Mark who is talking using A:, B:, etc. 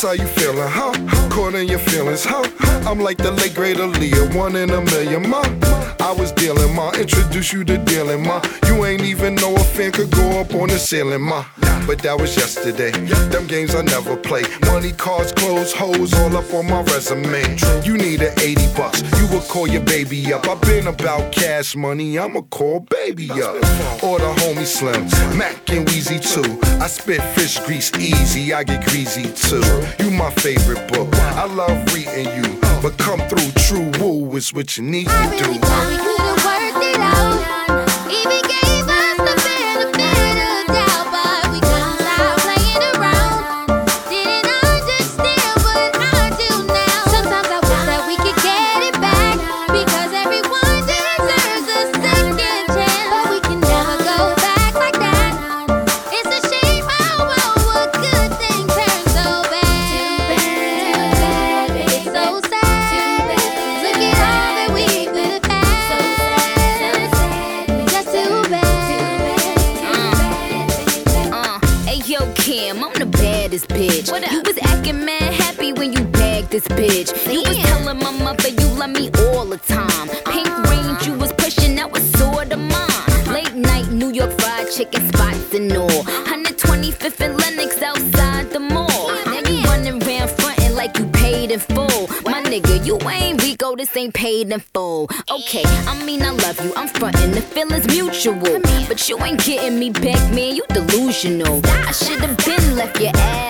A: How you feeling, huh? Caught in your feelings, huh? I'm like the late great Aaliyah, one in a million, ma. I was dealing, ma. Introduce you to dealing, ma. You ain't even know a fan could go up on the ceiling, ma. But that was yesterday. Them games I never play. Money, cars, clothes, hoes, all up on my resume. You need an 80 bucks. You will call your baby up. I've been about cash money. I'ma call baby up. Or the homie Slim, Mac and Weezy too. I spit fish grease easy. I get greasy too. You my favorite book. I love reading you. But come through, true woo is what you need to do.
B: Kim, I'm the baddest bitch. what You was acting mad happy when you bagged this bitch. You was telling my mother you love me all the time. Pink range you was pushing, that was sorta mine. Late night New York fried chicken spots and all. 125th and Lenox outside the mall. Now you running around frontin' like you paid in full. My nigga, you ain't this ain't paid in full. Okay, I mean I love you, I'm frontin', the feeling's mutual. But you ain't getting me back, man, you delusional. I should've been left your ass,